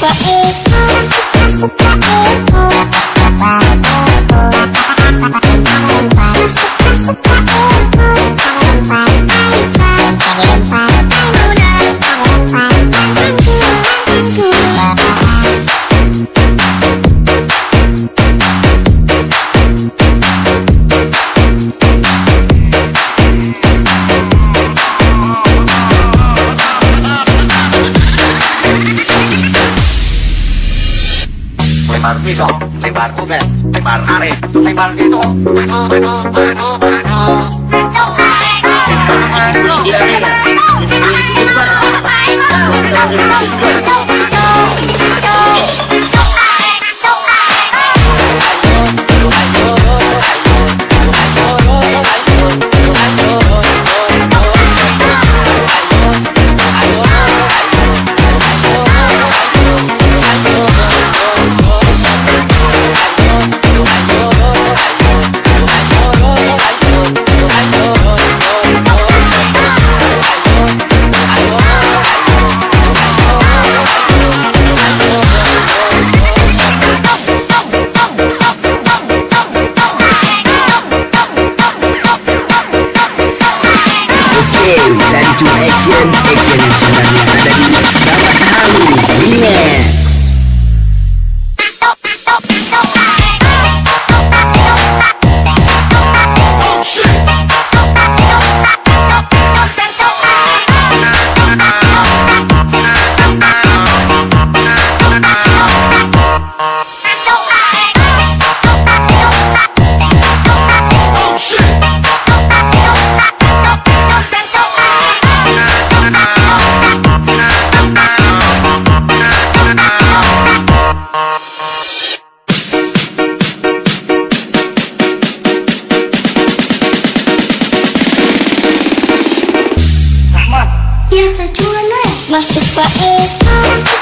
super, super, super, super, super, super, super, lebar pisau lebar kuben lebar karet lebar gitu aduh aduh aduh aduh Let's go. dari cuaction action sebenarnya dari Bapak Tahu. Yeah. Pak Eko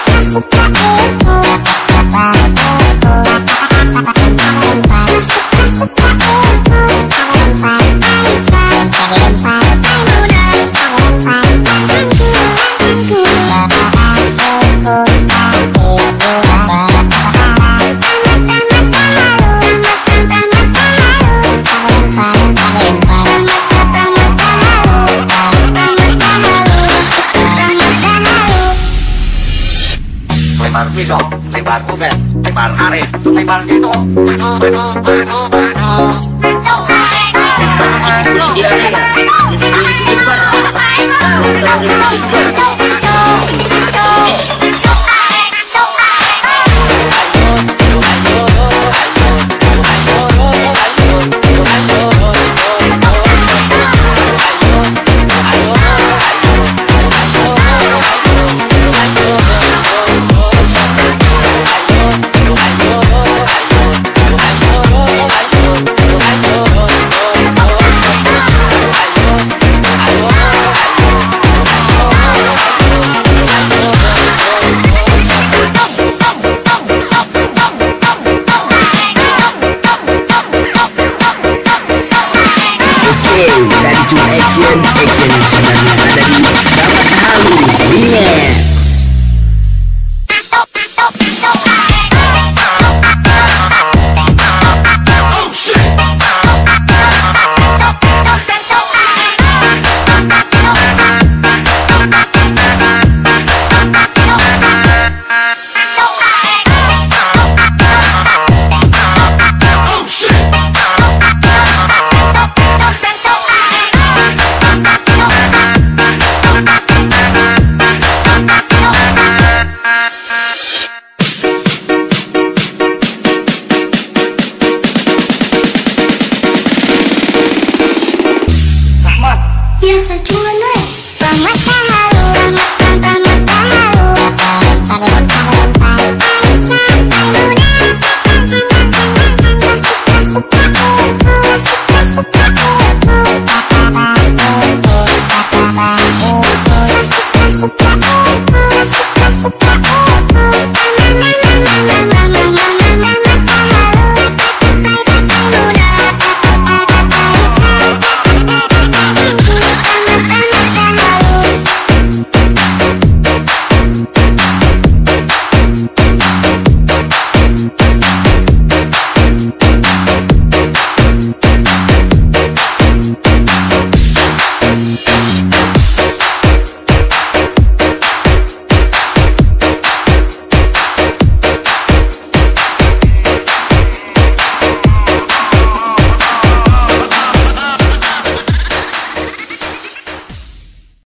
lebar pisau, lebar kubet, lebar arit, lebar gitu. Maju, maju, maju, maju. Dari to